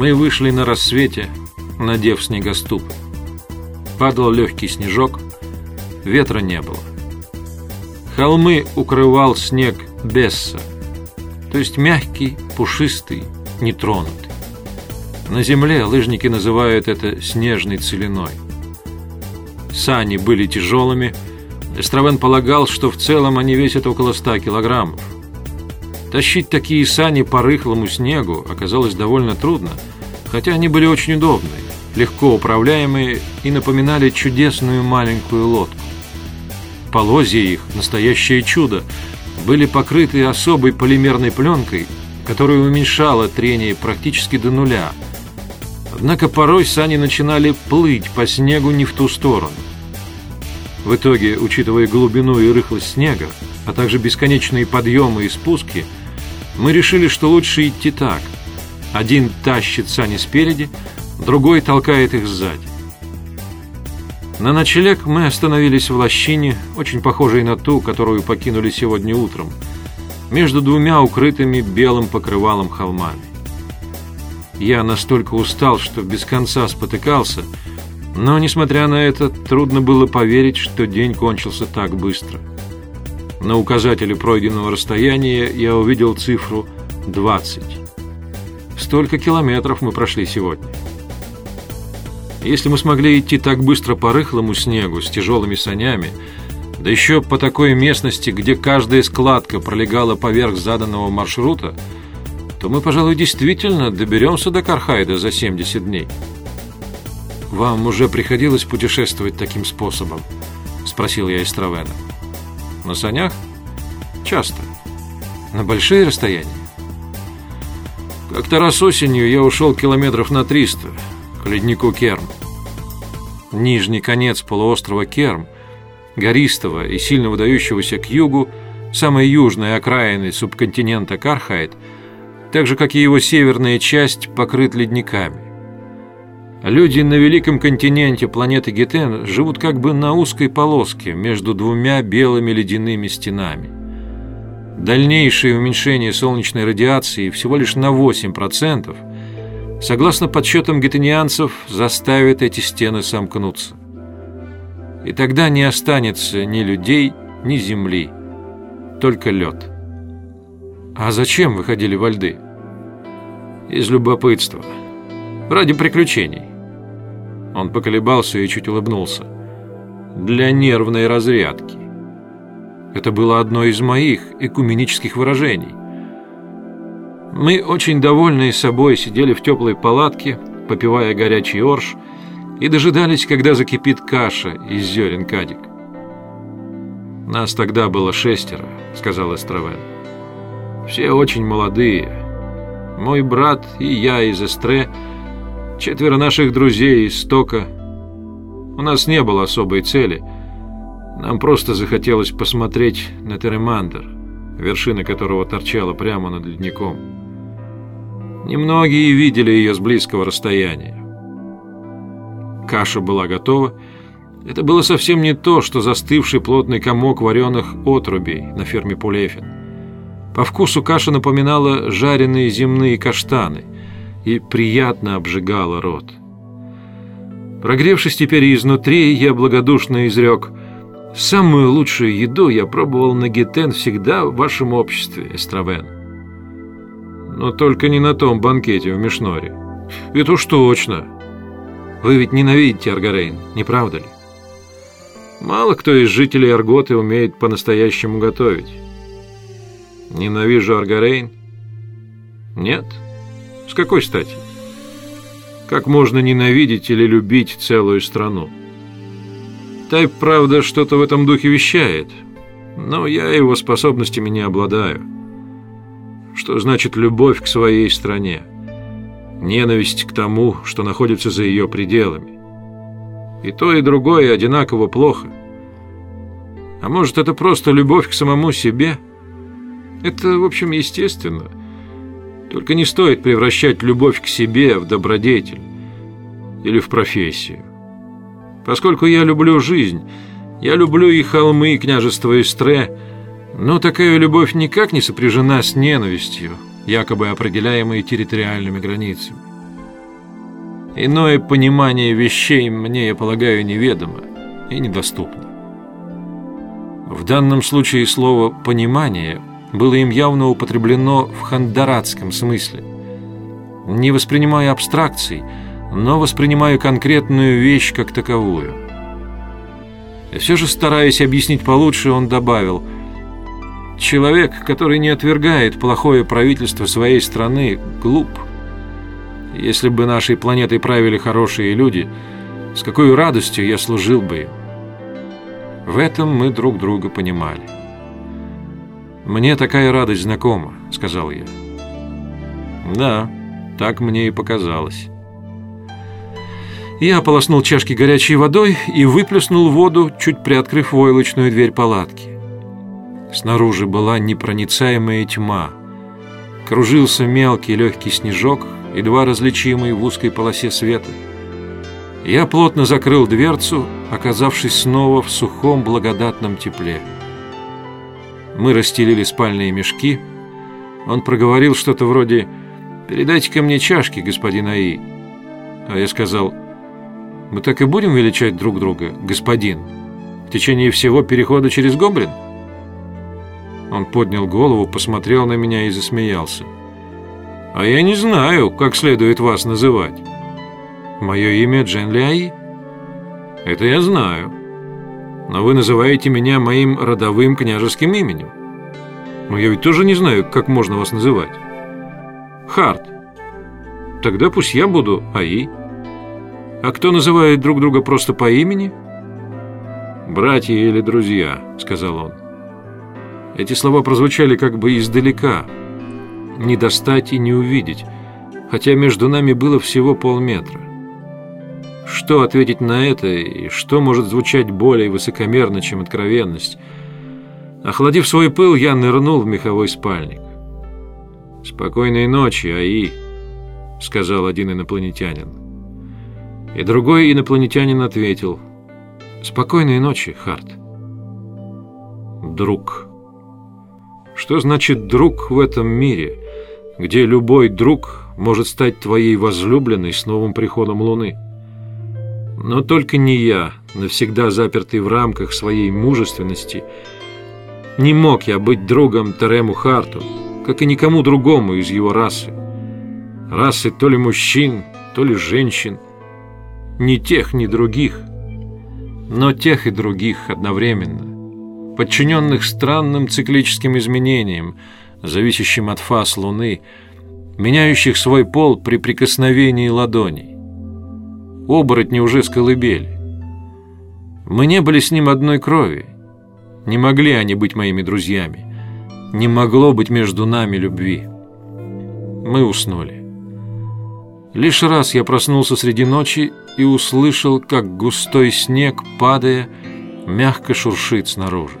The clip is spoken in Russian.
Мы вышли на рассвете, надев снегоступ. Падал легкий снежок, ветра не было. Холмы укрывал снег Бесса, то есть мягкий, пушистый, нетронутый. На земле лыжники называют это снежной целиной. Сани были тяжелыми, Эстравен полагал, что в целом они весят около 100 килограммов. Тащить такие сани по рыхлому снегу оказалось довольно трудно, хотя они были очень удобные, легко управляемые и напоминали чудесную маленькую лодку. Полозья их, настоящее чудо, были покрыты особой полимерной пленкой, которая уменьшала трение практически до нуля. Однако порой сани начинали плыть по снегу не в ту сторону. В итоге, учитывая глубину и рыхлость снега, а также бесконечные подъемы и спуски, мы решили, что лучше идти так. Один тащит сани спереди, другой толкает их сзади. На ночлег мы остановились в лощине, очень похожей на ту, которую покинули сегодня утром, между двумя укрытыми белым покрывалом холмами. Я настолько устал, что без конца спотыкался, но, несмотря на это, трудно было поверить, что день кончился так быстро. На указателе пройденного расстояния я увидел цифру 20. Столько километров мы прошли сегодня. Если мы смогли идти так быстро по рыхлому снегу с тяжелыми санями, да еще по такой местности, где каждая складка пролегала поверх заданного маршрута, то мы, пожалуй, действительно доберемся до Кархайда за 70 дней. «Вам уже приходилось путешествовать таким способом?» — спросил я Истравена. «На санях?» «Часто. На большие расстояния?» «Как-то раз осенью я ушел километров на 300 к леднику Керм. Нижний конец полуострова Керм, гористого и сильно выдающегося к югу, самой южной окраины субконтинента Кархайт, так же, как и его северная часть, покрыт ледниками. Люди на великом континенте планеты Гетен живут как бы на узкой полоске между двумя белыми ледяными стенами. Дальнейшее уменьшение солнечной радиации всего лишь на 8%, согласно подсчетам гетенианцев, заставит эти стены сомкнуться. И тогда не останется ни людей, ни земли, только лед. А зачем выходили во льды? Из любопытства. Ради приключений. Он поколебался и чуть улыбнулся. Для нервной разрядки. Это было одно из моих экуменических выражений. Мы, очень довольные собой, сидели в теплой палатке, попивая горячий орш, и дожидались, когда закипит каша из зерен кадик. «Нас тогда было шестеро», — сказал Эстравен. «Все очень молодые. Мой брат и я из Эстре — Четверо наших друзей из Стока. У нас не было особой цели. Нам просто захотелось посмотреть на Теремандер, вершина которого торчала прямо над ледником. Немногие видели ее с близкого расстояния. Каша была готова. Это было совсем не то, что застывший плотный комок вареных отрубей на ферме Пулефин. По вкусу каша напоминала жареные земные каштаны – и приятно обжигала рот. Прогревшись теперь изнутри, я благодушно изрек «Самую лучшую еду я пробовал на Гетен всегда в вашем обществе, Эстравен». Но только не на том банкете в Мишноре. Это уж точно. Вы ведь ненавидите Аргарейн, не правда ли? Мало кто из жителей Арготы умеет по-настоящему готовить. Ненавижу Аргарейн? Нет. С какой стати? Как можно ненавидеть или любить целую страну? Тайп, правда, что-то в этом духе вещает, но я его способностями не обладаю. Что значит любовь к своей стране? Ненависть к тому, что находится за ее пределами. И то, и другое одинаково плохо. А может, это просто любовь к самому себе? Это, в общем, естественно – только не стоит превращать любовь к себе в добродетель или в профессию. Поскольку я люблю жизнь, я люблю и холмы, и княжество Истре, но такая любовь никак не сопряжена с ненавистью, якобы определяемой территориальными границами. Иное понимание вещей мне, я полагаю, неведомо и недоступно. В данном случае слово «понимание» было им явно употреблено в хандаратском смысле. Не воспринимая абстракций, но воспринимая конкретную вещь как таковую. И все же, стараясь объяснить получше, он добавил «Человек, который не отвергает плохое правительство своей страны, глуп. Если бы нашей планетой правили хорошие люди, с какой радостью я служил бы им». В этом мы друг друга понимали. «Мне такая радость знакома», — сказал я. «Да, так мне и показалось». Я ополоснул чашки горячей водой и выплеснул воду, чуть приоткрыв войлочную дверь палатки. Снаружи была непроницаемая тьма. Кружился мелкий легкий снежок, едва различимый в узкой полосе света. Я плотно закрыл дверцу, оказавшись снова в сухом благодатном тепле. Мы расстелили спальные мешки. Он проговорил что-то вроде «Передайте-ка мне чашки, господин Аи». А я сказал «Мы так и будем величать друг друга, господин, в течение всего перехода через Гоблин?» Он поднял голову, посмотрел на меня и засмеялся. «А я не знаю, как следует вас называть». Мое имя Джен Ляи? Это я знаю. Но вы называете меня моим родовым княжеским именем. Но я ведь тоже не знаю, как можно вас называть. Харт. Тогда пусть я буду Аи. А кто называет друг друга просто по имени? Братья или друзья, сказал он. Эти слова прозвучали как бы издалека. Не достать и не увидеть, хотя между нами было всего полметра. Что ответить на это, и что может звучать более высокомерно, чем откровенность? Охладив свой пыл, я нырнул в меховой спальник. «Спокойной ночи, Аи», — сказал один инопланетянин. И другой инопланетянин ответил, «Спокойной ночи, Харт». Друг. Что значит «друг» в этом мире, где любой друг может стать твоей возлюбленной с новым приходом Луны? Но только не я, навсегда запертый в рамках своей мужественности, не мог я быть другом Терему Харту, как и никому другому из его расы. Расы то ли мужчин, то ли женщин. Ни тех, ни других, но тех и других одновременно, подчиненных странным циклическим изменениям, зависящим от фаз Луны, меняющих свой пол при прикосновении ладоней оборотни уже с колыбели. Мы не были с ним одной крови. Не могли они быть моими друзьями. Не могло быть между нами любви. Мы уснули. Лишь раз я проснулся среди ночи и услышал, как густой снег, падая, мягко шуршит снаружи.